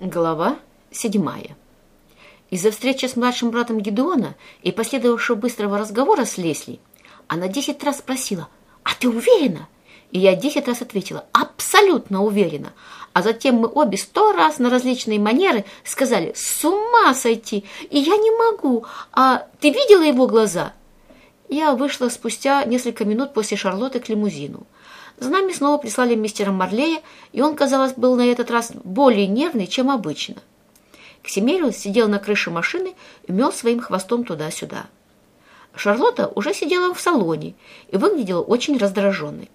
Глава седьмая. Из-за встречи с младшим братом Гедеона и последовавшего быстрого разговора с Лесли, она десять раз спросила, «А ты уверена?» И я десять раз ответила, «Абсолютно уверена». А затем мы обе сто раз на различные манеры сказали, «С ума сойти! И я не могу! А ты видела его глаза?» Я вышла спустя несколько минут после Шарлотты к лимузину. За нами снова прислали мистера Марлея, и он, казалось, был на этот раз более нервный, чем обычно. Ксимериус сидел на крыше машины и мел своим хвостом туда-сюда. Шарлотта уже сидела в салоне и выглядела очень раздраженной.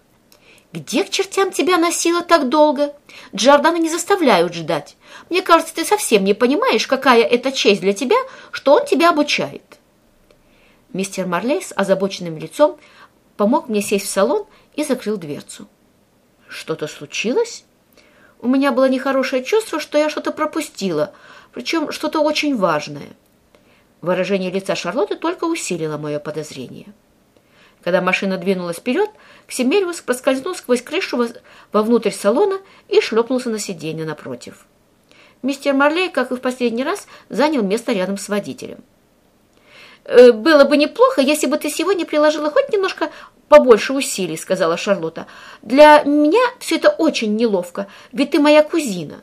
«Где к чертям тебя носила так долго? Джордана не заставляют ждать. Мне кажется, ты совсем не понимаешь, какая это честь для тебя, что он тебя обучает». Мистер Марлей с озабоченным лицом помог мне сесть в салон и закрыл дверцу. Что-то случилось? У меня было нехорошее чувство, что я что-то пропустила, причем что-то очень важное. Выражение лица Шарлотты только усилило мое подозрение. Когда машина двинулась вперед, Ксимельвус проскользнул сквозь крышу вовнутрь салона и шлепнулся на сиденье напротив. Мистер Марлей, как и в последний раз, занял место рядом с водителем. «Э, «Было бы неплохо, если бы ты сегодня приложила хоть немножко побольше усилий», — сказала Шарлотта. «Для меня все это очень неловко, ведь ты моя кузина».